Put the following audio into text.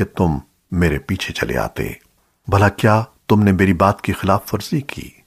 کہ تم میرے پیچھے چلے آتے۔ بھلا کیا تم نے میری بات کی خلاف ورزی کی؟